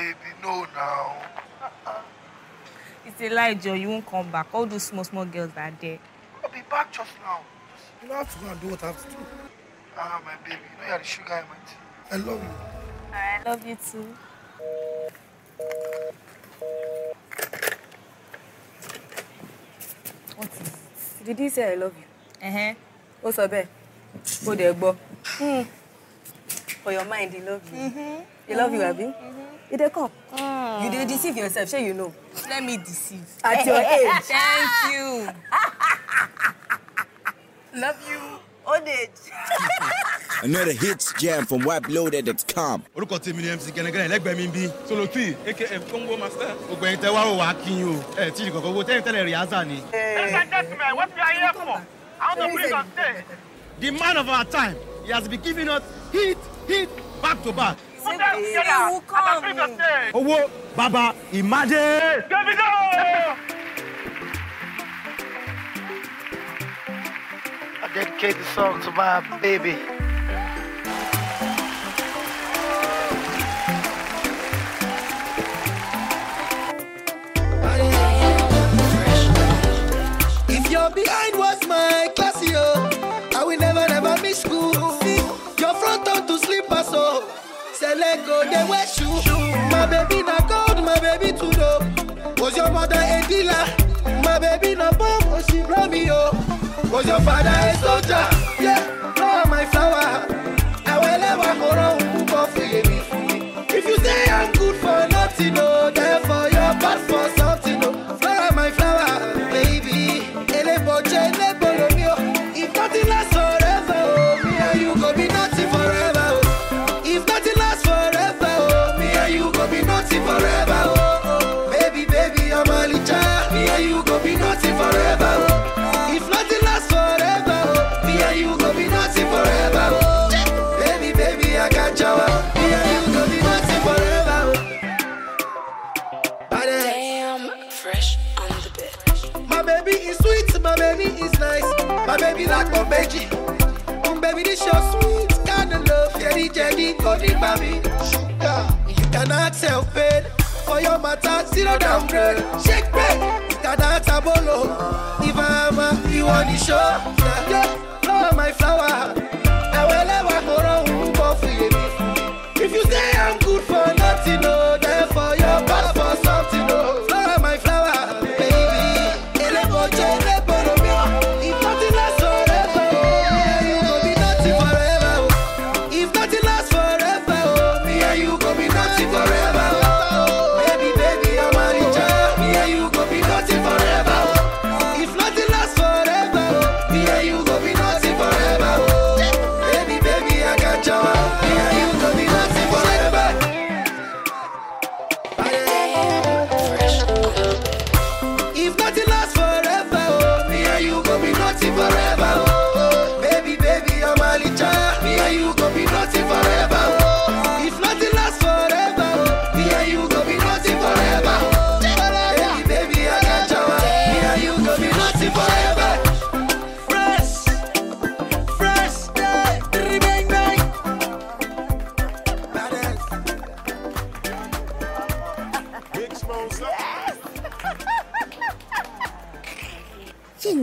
baby. No, now. It's Elijah. You won't come back. All those small, small girls are there. I'll be back just now. You don't have to go and do what I have to do. Ah, my baby. You know you're the sugar in my tea. I love you. I love you too. What is it? Did he say I love you? Uh-huh. Ó sọ bẹ́ẹ̀. Ó dẹ̀ gbọ́. Hmm for your mind he love you mm -hmm. he love you abi mm -hmm. e dey come mm. you dey deceive yourself shey you know let me deceive at your age thank you love you old age. another hits jam from wipeloaded.com. orúkọ tèmi ni mc gẹnẹgẹnẹ lẹ́gbẹ̀ẹ́ mi bí solo tui aka congo master. gbogbo ẹ̀yin tẹ́ wá wò wá kí n yín o ẹ tí ìdí kọkọ wo tẹyin tẹ́lẹ̀ rìhásà ni. the man of our time he has been giving us heat hit back to back. Owó bàbá imagine. I dedicate the song to my baby. If you're behind, what's my classic. So, Say let go, they wear shoe. My baby na gold, my baby too dope. Was your mother a dealer? My baby na bomb, oh, she blow me oh. Was your father a soldier? Yeah. Fresh on the bed. My baby is sweet, my baby is nice. My baby like my veggie. My baby, this your sweet kind of love. Jelly, jelly, body, baby. Sugar, you cannot sell pain. For your matter, zero down, girl. Shake bread, you cannot tabolo. If I'm a, you want the show. Yeah, yeah, flower, my flower.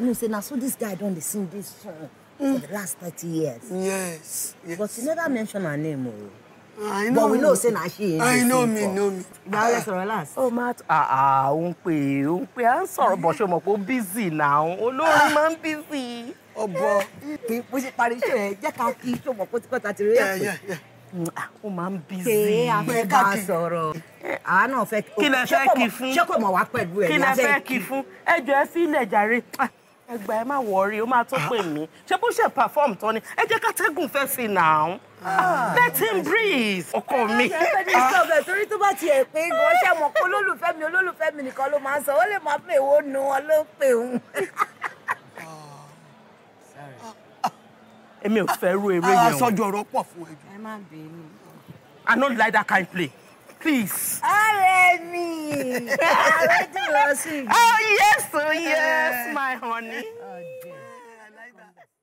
know say na so this guy don dey sing this song mm. for the last thirty years. yes yes but you never mention her name o. Oh. I know but we know say na she in this know me know me. gbàgbé sọ̀rọ̀ last. ó máa àà òun pè é òun pè é à ń sọ̀rọ̀ bọ̀ ṣe mọ̀ pé ó bízì náà olórin ah. máa ń bízì. ọ̀bọ bó ṣe parí iṣẹ́ ẹ jẹ́ ká kí ṣó mọ̀ pé kọ́ta ti rí ẹ̀ pé mm, ah, ó máa ń bízì. pé a fẹ́ bá a sọ̀rọ̀ àá fẹ́ kí ṣé kò mọ̀ wá pẹ̀lú ẹ̀ ní a fẹ́ kí fún ẹ jọ ẹ sí ilẹ̀ jàre. Ah, ẹgbà ẹ má wọrí ó máa tó pè mí ṣé bó ṣe perform tán ni ẹ jẹ́ kátẹ́gùn fẹ́ sí i now let him breathe ọkọ mi. ẹ ní sọ̀bẹ̀ torí tó bá tiẹ̀ pé gan ṣe mọ̀ pé olólùfẹ́ mi olólùfẹ́ mi nìkan ló máa ń sọ ó lè máa pè wó nu wọn ló pè ń. èmi ò fẹ́ ru eré yẹn o. sọ́jọ́ ọ̀rọ̀ pọ̀ fún ẹ jù. ẹ má bẹ̀ẹ́ mi. I no like that kind play. please. Aremi! oh, yes, oh, yes, eh. my honey. Oh, ah,